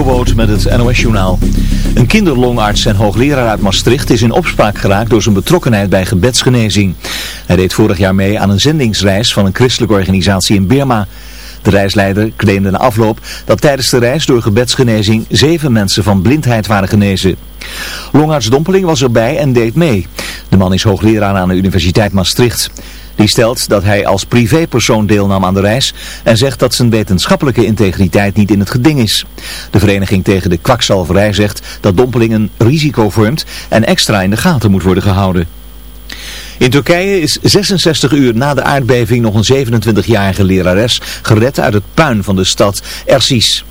Met het NOS-journaal. Een kinderlongarts en hoogleraar uit Maastricht is in opspraak geraakt door zijn betrokkenheid bij gebedsgenezing. Hij deed vorig jaar mee aan een zendingsreis van een christelijke organisatie in Birma. De reisleider claimde na afloop dat tijdens de reis door gebedsgenezing zeven mensen van blindheid waren genezen. Longarts Dompeling was erbij en deed mee. De man is hoogleraar aan de Universiteit Maastricht. Die stelt dat hij als privépersoon deelnam aan de reis en zegt dat zijn wetenschappelijke integriteit niet in het geding is. De vereniging tegen de kwakzalverij zegt dat Dompeling een risico vormt en extra in de gaten moet worden gehouden. In Turkije is 66 uur na de aardbeving nog een 27-jarige lerares gered uit het puin van de stad Ersis.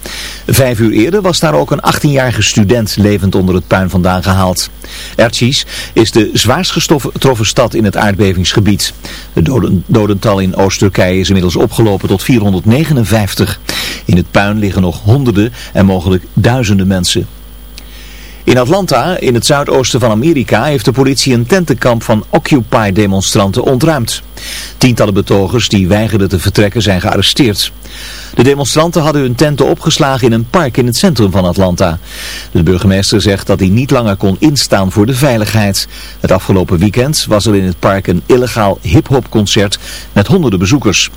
Vijf uur eerder was daar ook een 18-jarige student levend onder het puin vandaan gehaald. Ersis is de zwaarst getroffen stad in het aardbevingsgebied. Het dodental in Oost-Turkije is inmiddels opgelopen tot 459. In het puin liggen nog honderden en mogelijk duizenden mensen. In Atlanta, in het zuidoosten van Amerika, heeft de politie een tentenkamp van Occupy-demonstranten ontruimd. Tientallen betogers die weigerden te vertrekken zijn gearresteerd. De demonstranten hadden hun tenten opgeslagen in een park in het centrum van Atlanta. De burgemeester zegt dat hij niet langer kon instaan voor de veiligheid. Het afgelopen weekend was er in het park een illegaal hip-hop concert met honderden bezoekers.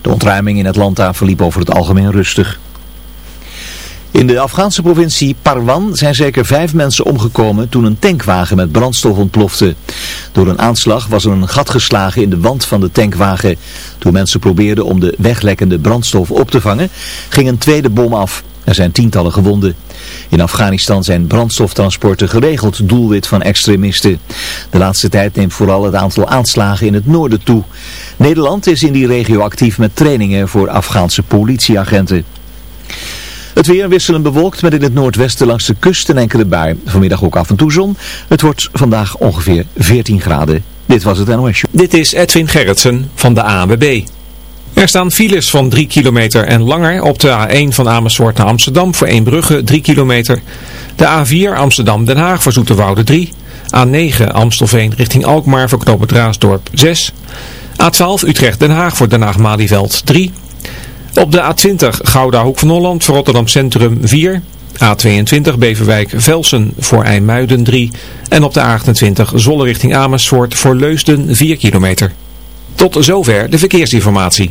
De ontruiming in Atlanta verliep over het algemeen rustig. In de Afghaanse provincie Parwan zijn zeker vijf mensen omgekomen toen een tankwagen met brandstof ontplofte. Door een aanslag was er een gat geslagen in de wand van de tankwagen. Toen mensen probeerden om de weglekkende brandstof op te vangen, ging een tweede bom af. Er zijn tientallen gewonden. In Afghanistan zijn brandstoftransporten geregeld doelwit van extremisten. De laatste tijd neemt vooral het aantal aanslagen in het noorden toe. Nederland is in die regio actief met trainingen voor Afghaanse politieagenten. Het weer wisselend bewolkt met in het noordwesten langs de kust een enkele bui. Vanmiddag ook af en toe zon. Het wordt vandaag ongeveer 14 graden. Dit was het NOS. Dit is Edwin Gerritsen van de ANWB. Er staan files van 3 kilometer en langer op de A1 van Amersfoort naar Amsterdam voor brugge 3 kilometer. De A4 Amsterdam-Den Haag voor Zoeterwoude 3. A9 Amstelveen richting Alkmaar voor Raasdorp 6. A12 Utrecht-Den Haag voor Den Haag-Malieveld 3. Op de A20 Gouda Hoek van Holland voor Rotterdam Centrum 4. A22 Beverwijk Velsen voor IJmuiden 3. En op de A28 Zolle richting Amersfoort voor Leusden 4 kilometer. Tot zover de verkeersinformatie.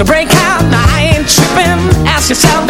So break out, now I ain't tripping. Ask yourself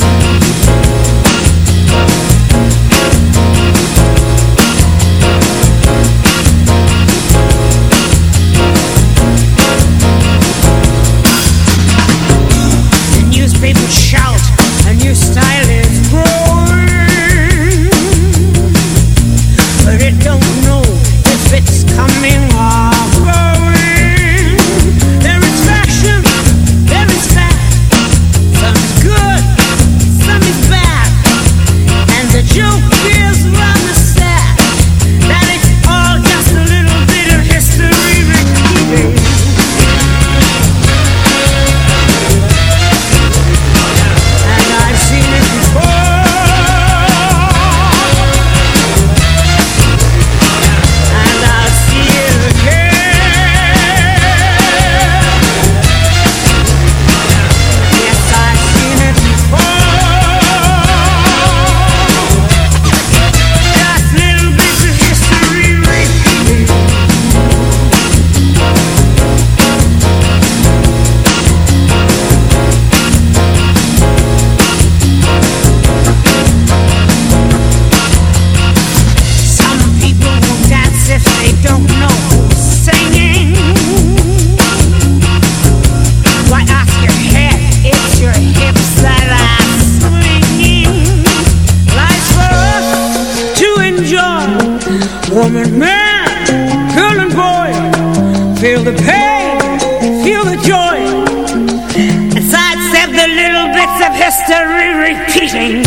repeating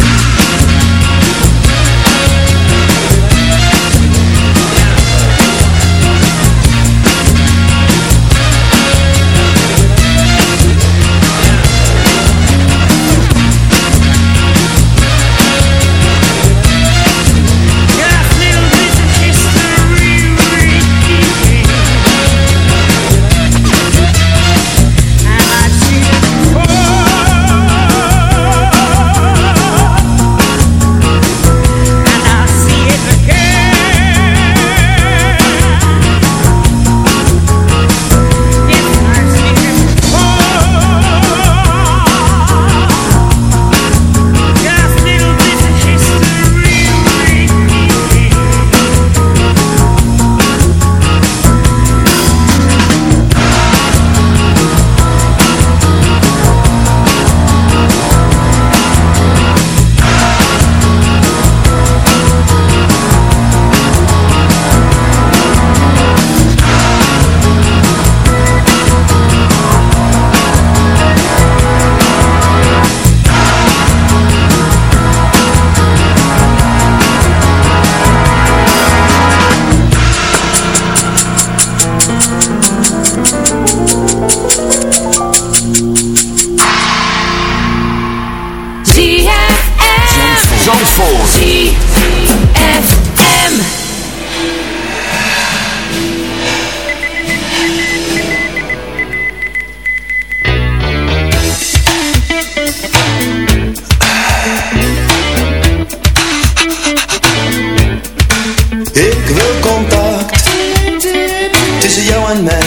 tussen jou en mij.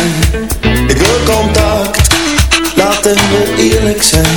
Ik wil contact, laten we eerlijk zijn.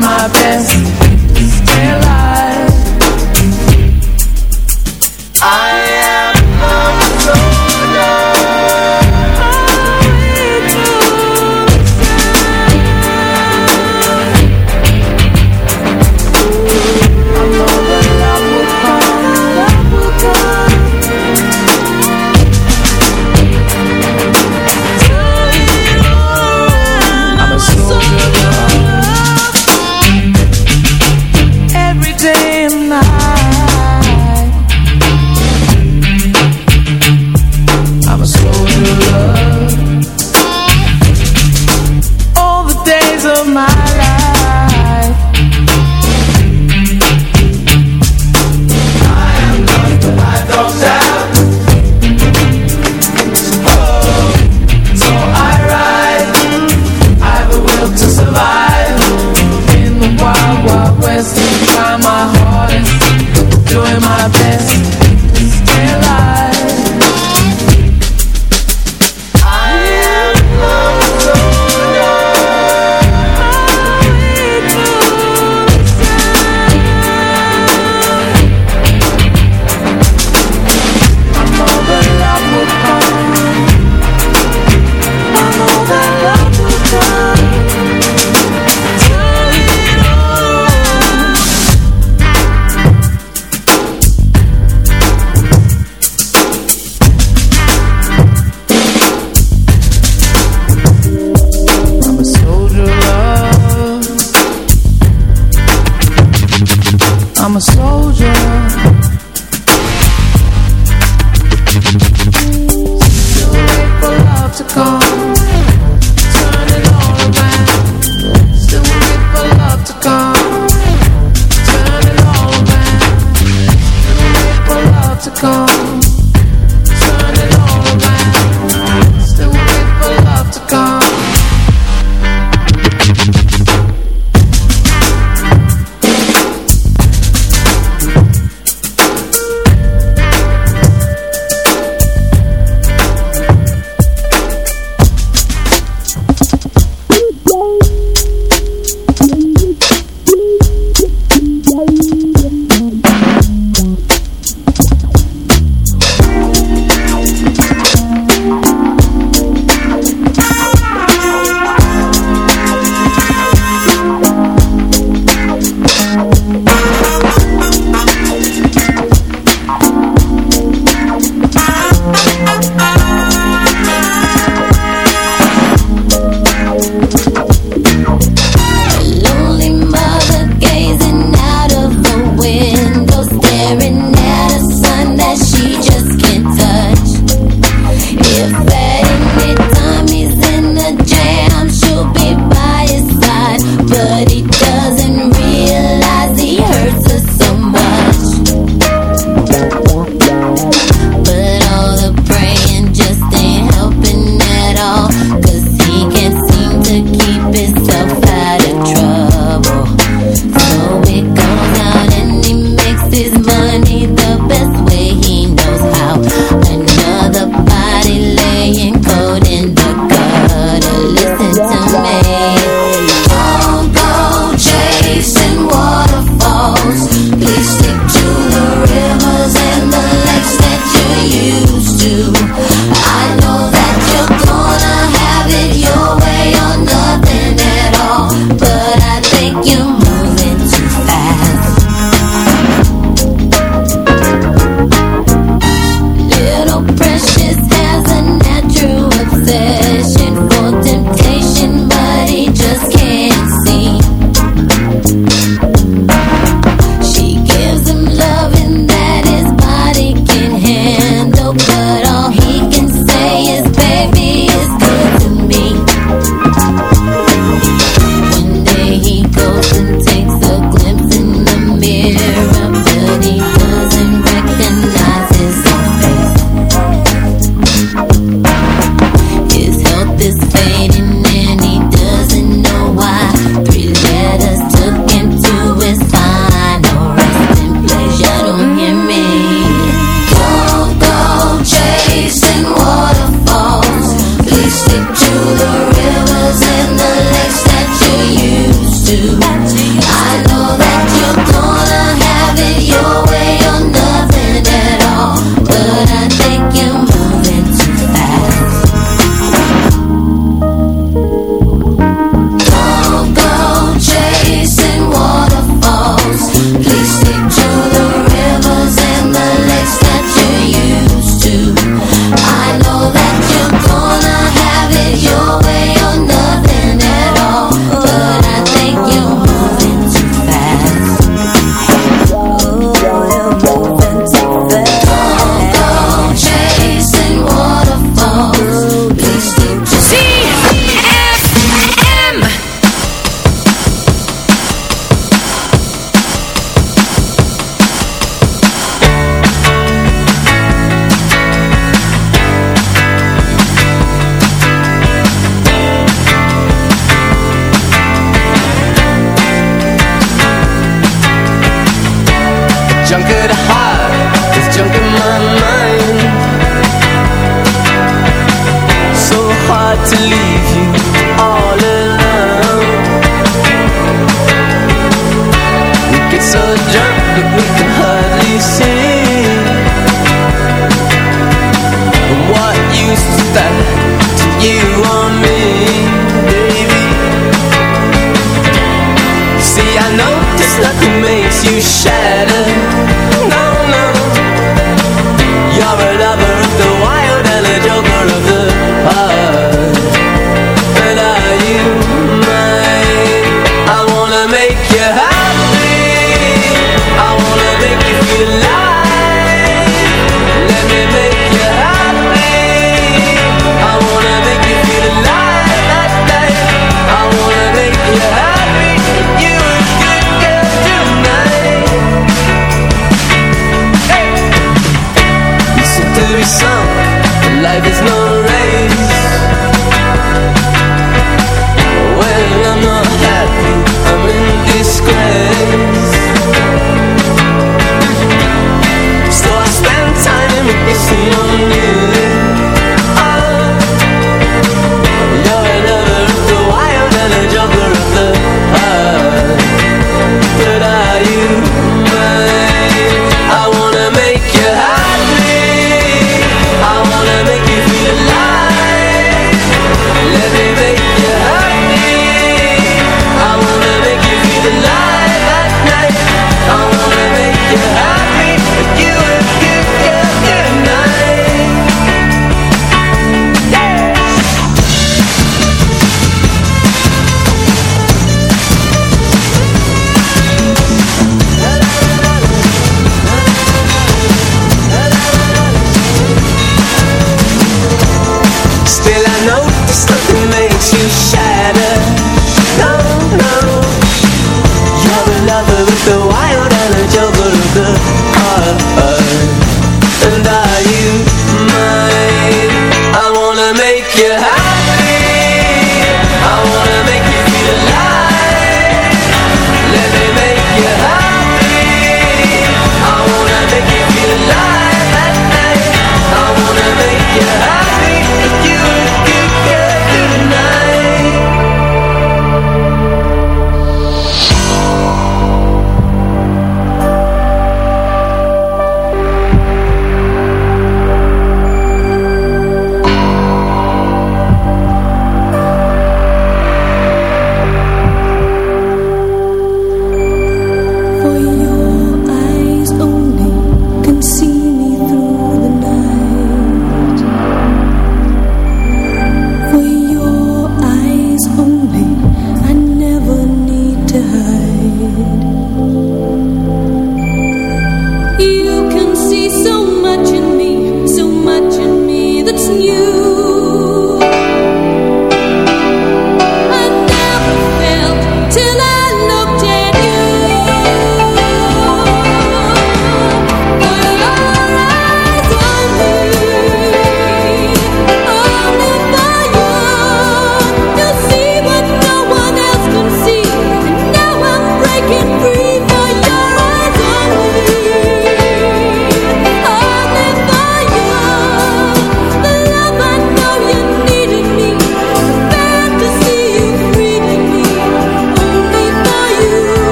my best.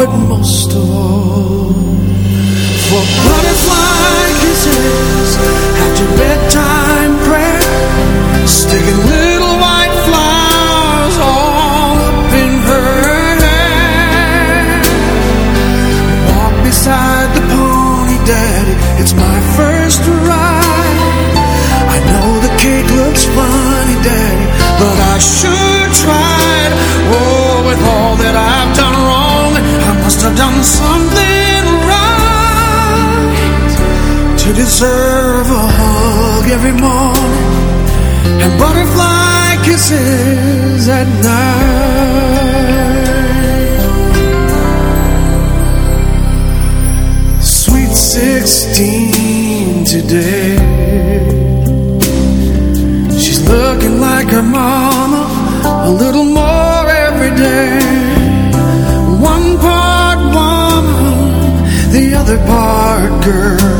but most of all for butterfly kisses at your bedtime. deserve a hug every morning and butterfly kisses at night. Sweet sixteen today, she's looking like her mama a little more every day. One part woman, the other part girl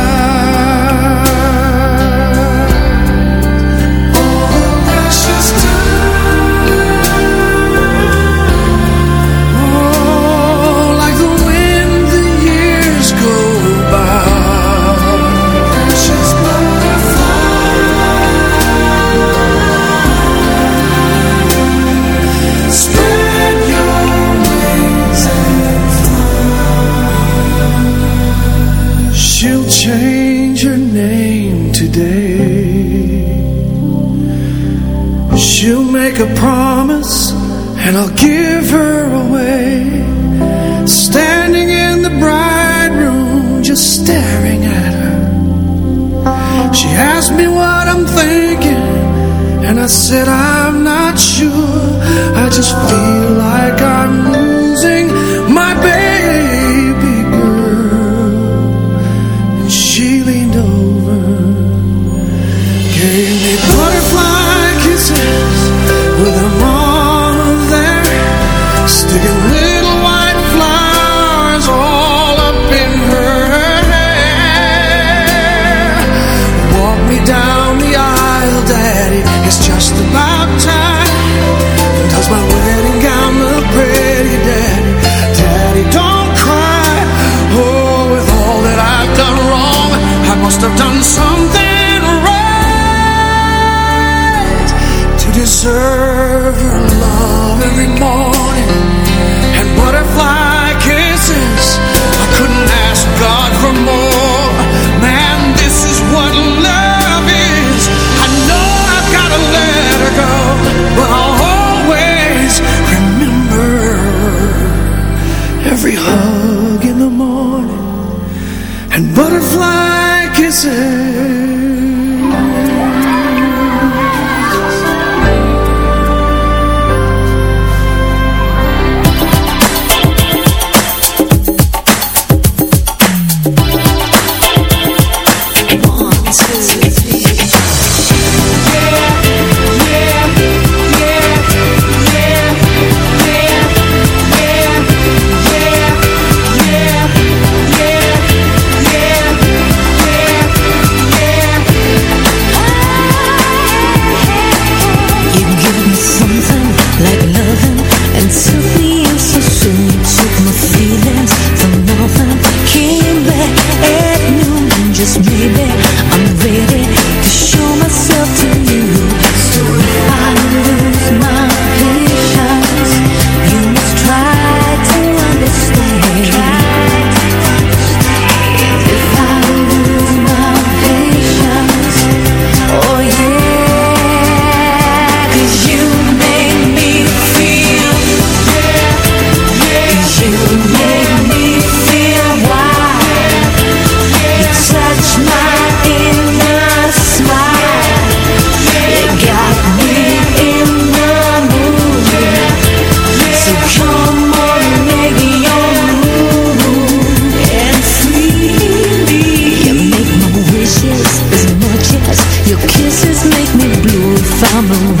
on the